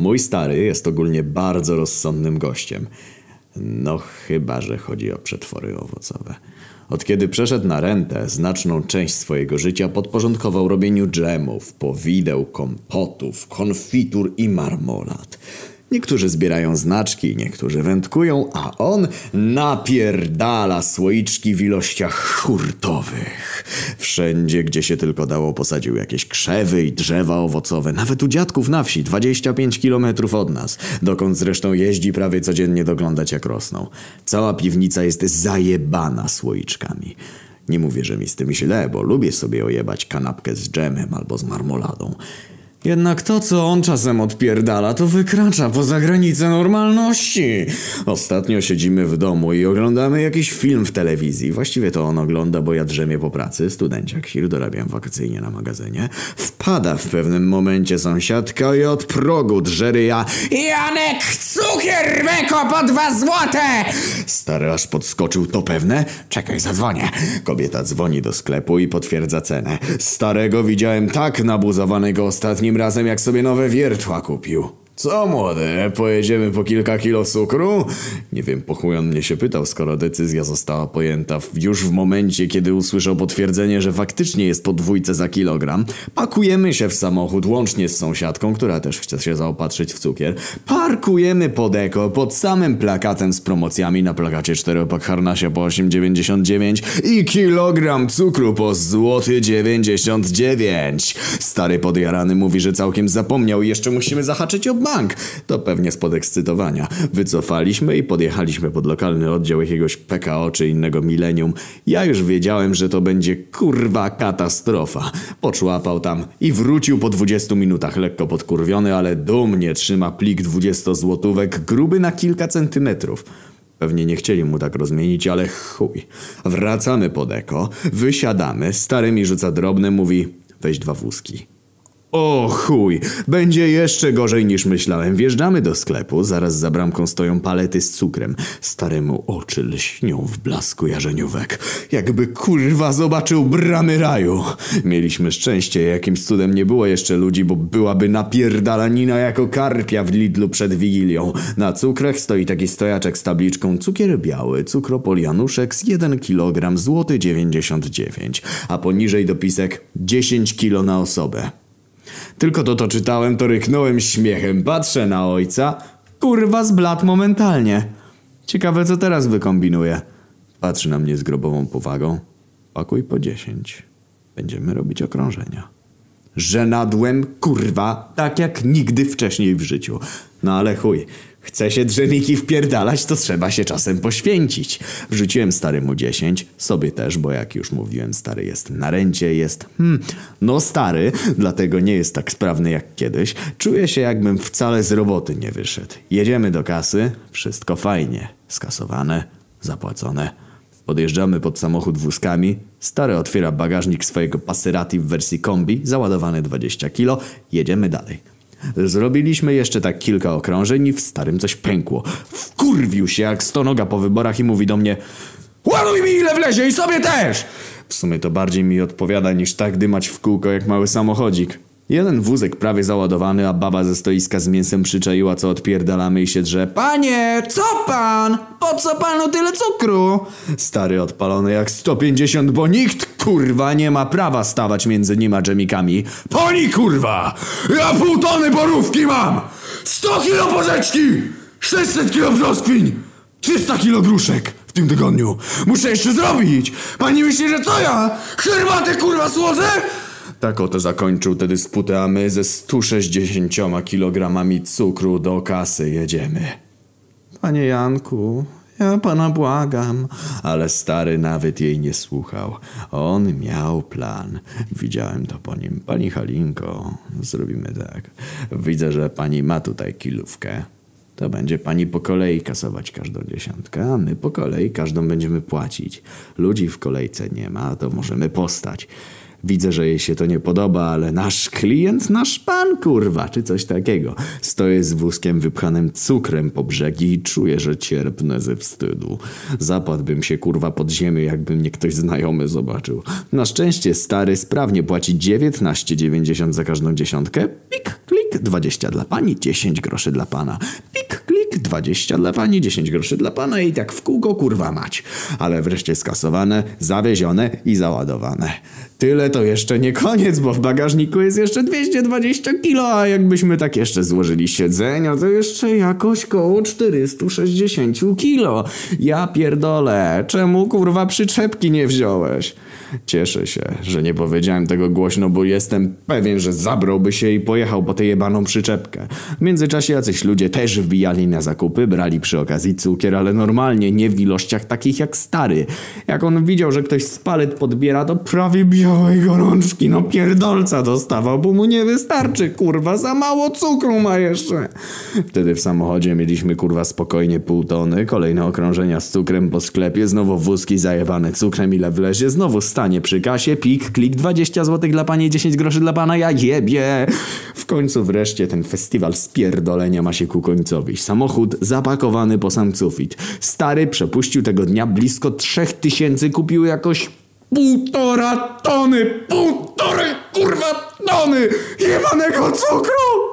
Mój stary jest ogólnie bardzo rozsądnym gościem. No chyba, że chodzi o przetwory owocowe. Od kiedy przeszedł na rentę, znaczną część swojego życia podporządkował robieniu dżemów, powideł, kompotów, konfitur i marmolad. Niektórzy zbierają znaczki, niektórzy wędkują, a on napierdala słoiczki w ilościach hurtowych. Wszędzie, gdzie się tylko dało, posadził jakieś krzewy i drzewa owocowe. Nawet u dziadków na wsi, 25 kilometrów od nas. Dokąd zresztą jeździ prawie codziennie doglądać jak rosną. Cała piwnica jest zajebana słoiczkami. Nie mówię, że mi z tym źle, bo lubię sobie ojebać kanapkę z dżemem albo z marmoladą. Jednak to, co on czasem odpierdala, to wykracza poza granice normalności. Ostatnio siedzimy w domu i oglądamy jakiś film w telewizji. Właściwie to on ogląda, bo ja drzemię po pracy, studenciak Hir, dorabiam wakacyjnie na magazynie. Wpada w pewnym momencie sąsiadka i od progu drzeryja Janek, cukier meko po dwa złote! Stary aż podskoczył, to pewne? Czekaj, zadzwonię. Kobieta dzwoni do sklepu i potwierdza cenę. Starego widziałem tak nabuzowanego ostatnim razem, jak sobie nowe wiertła kupił. Co młode, pojedziemy po kilka kilo cukru? Nie wiem, po chuj on mnie się pytał, skoro decyzja została pojęta już w momencie, kiedy usłyszał potwierdzenie, że faktycznie jest po dwójce za kilogram. Pakujemy się w samochód łącznie z sąsiadką, która też chce się zaopatrzyć w cukier. Parkujemy pod eko, pod samym plakatem z promocjami na plakacie czteropak harnasia po 8,99 i kilogram cukru po złoty 99. Stary podjarany mówi, że całkiem zapomniał i jeszcze musimy zahaczyć o bank. To pewnie z podekscytowania. Wycofaliśmy i podjechaliśmy pod lokalny oddział jakiegoś PKO czy innego milenium. Ja już wiedziałem, że to będzie kurwa katastrofa. Poczłapał tam i wrócił po 20 minutach lekko podkurwiony, ale dumnie trzyma plik 20 złotówek gruby na kilka centymetrów. Pewnie nie chcieli mu tak rozmienić, ale chuj. Wracamy pod eko, wysiadamy, stary mi rzuca drobne, mówi weź dwa wózki. O chuj, będzie jeszcze gorzej niż myślałem. Wjeżdżamy do sklepu, zaraz za bramką stoją palety z cukrem. Staremu oczy lśnią w blasku jarzeniówek. Jakby kurwa zobaczył bramy raju. Mieliśmy szczęście, jakimś cudem nie było jeszcze ludzi, bo byłaby napierdalanina jako karpia w Lidlu przed Wigilią. Na cukrach stoi taki stojaczek z tabliczką cukier biały, cukropolianuszek z 1 kg, złoty 99, a poniżej dopisek 10 kilo na osobę. Tylko to to czytałem, to ryknąłem śmiechem. Patrzę na ojca. Kurwa zbladł momentalnie. Ciekawe co teraz wykombinuje. Patrzy na mnie z grobową powagą. Pakuj po dziesięć. Będziemy robić okrążenia. Żenadłem, kurwa, tak jak nigdy wcześniej w życiu. No ale chuj, chce się drzemiki wpierdalać, to trzeba się czasem poświęcić. Wrzuciłem staremu 10, sobie też, bo jak już mówiłem, stary jest na rencie, jest, hmm, no stary, dlatego nie jest tak sprawny jak kiedyś. Czuję się jakbym wcale z roboty nie wyszedł. Jedziemy do kasy, wszystko fajnie, skasowane, zapłacone. Podjeżdżamy pod samochód wózkami. Stary otwiera bagażnik swojego Passerati w wersji kombi, załadowany 20 kilo. Jedziemy dalej. Zrobiliśmy jeszcze tak kilka okrążeń i w starym coś pękło. Wkurwił się jak stonoga po wyborach i mówi do mnie Ładuj mi ile wlezie i sobie też! W sumie to bardziej mi odpowiada niż tak dymać w kółko jak mały samochodzik. Jeden wózek prawie załadowany, a baba ze stoiska z mięsem przyczaiła, co odpierdalamy i się drze. Panie, co pan? Po co panu tyle cukru? Stary odpalony jak 150, bo nikt, kurwa, nie ma prawa stawać między nim a dżemikami. Pani, kurwa! Ja pół tony borówki mam! 100 kilo porzeczki! 600 kilo brzoskwiń! 300 kilo gruszek w tym tygodniu. Muszę jeszcze zrobić! Pani myśli, że co ja? Herbatę, kurwa, słodzę? Tak oto zakończył te dysputy, a my ze 160 kilogramami cukru do kasy jedziemy. Panie Janku, ja pana błagam. Ale stary nawet jej nie słuchał. On miał plan. Widziałem to po nim. Pani Halinko, zrobimy tak. Widzę, że pani ma tutaj kilówkę. To będzie pani po kolei kasować każdą dziesiątkę, a my po kolei każdą będziemy płacić. Ludzi w kolejce nie ma, to możemy postać. Widzę, że jej się to nie podoba, ale nasz klient, nasz pan, kurwa, czy coś takiego. Stoję z wózkiem wypchanym cukrem po brzegi i czuję, że cierpnę ze wstydu. Zapadłbym się, kurwa, pod ziemię, jakby mnie ktoś znajomy zobaczył. Na szczęście stary sprawnie płaci 19,90 za każdą dziesiątkę. Pik, klik, 20 dla pani, 10 groszy dla pana. Pik, klik, 20 dla pani, 10 groszy dla pana i tak w kółko, kurwa mać. Ale wreszcie skasowane, zawiezione i załadowane. Tyle to jeszcze nie koniec, bo w bagażniku jest jeszcze 220 kilo, a jakbyśmy tak jeszcze złożyli siedzenia, to jeszcze jakoś koło 460 kilo. Ja pierdolę, czemu kurwa przyczepki nie wziąłeś? Cieszę się, że nie powiedziałem tego głośno, bo jestem pewien, że zabrałby się i pojechał po tę jebaną przyczepkę. W międzyczasie jacyś ludzie też wbijali na zakupy, brali przy okazji cukier, ale normalnie, nie w ilościach takich jak stary. Jak on widział, że ktoś z palet podbiera, to prawie białej gorączki, no pierdolca dostawał, bo mu nie wystarczy, kurwa, za mało cukru ma jeszcze. Wtedy w samochodzie mieliśmy, kurwa, spokojnie pół tony, kolejne okrążenia z cukrem po sklepie, znowu wózki zajebane cukrem, ile wlezie, znowu stanie przy kasie, pik, klik, 20 zł dla pani, 10 groszy dla pana, ja jebie. Końcu wreszcie ten festiwal spierdolenia ma się ku końcowi. Samochód zapakowany po sam sufit. Stary przepuścił tego dnia blisko 3000, kupił jakoś półtora tony, półtorej kurwa tony jebanego cukru!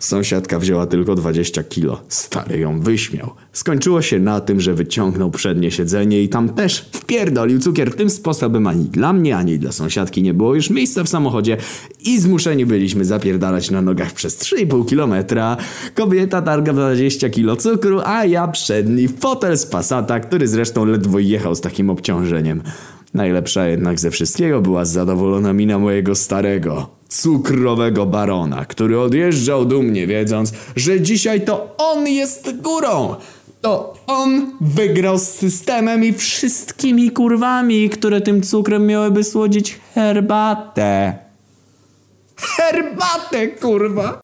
Sąsiadka wzięła tylko 20 kilo. Stary ją wyśmiał. Skończyło się na tym, że wyciągnął przednie siedzenie i tam też wpierdolił cukier. Tym sposobem ani dla mnie, ani dla sąsiadki nie było już miejsca w samochodzie i zmuszeni byliśmy zapierdalać na nogach przez 3,5 kilometra. Kobieta targa 20 kilo cukru, a ja przedni fotel z Passata, który zresztą ledwo jechał z takim obciążeniem. Najlepsza jednak ze wszystkiego była zadowolona mina mojego starego, cukrowego barona, który odjeżdżał dumnie, wiedząc, że dzisiaj to on jest górą. To on wygrał z systemem i wszystkimi kurwami, które tym cukrem miałyby słodzić herbatę. Herbatę, kurwa!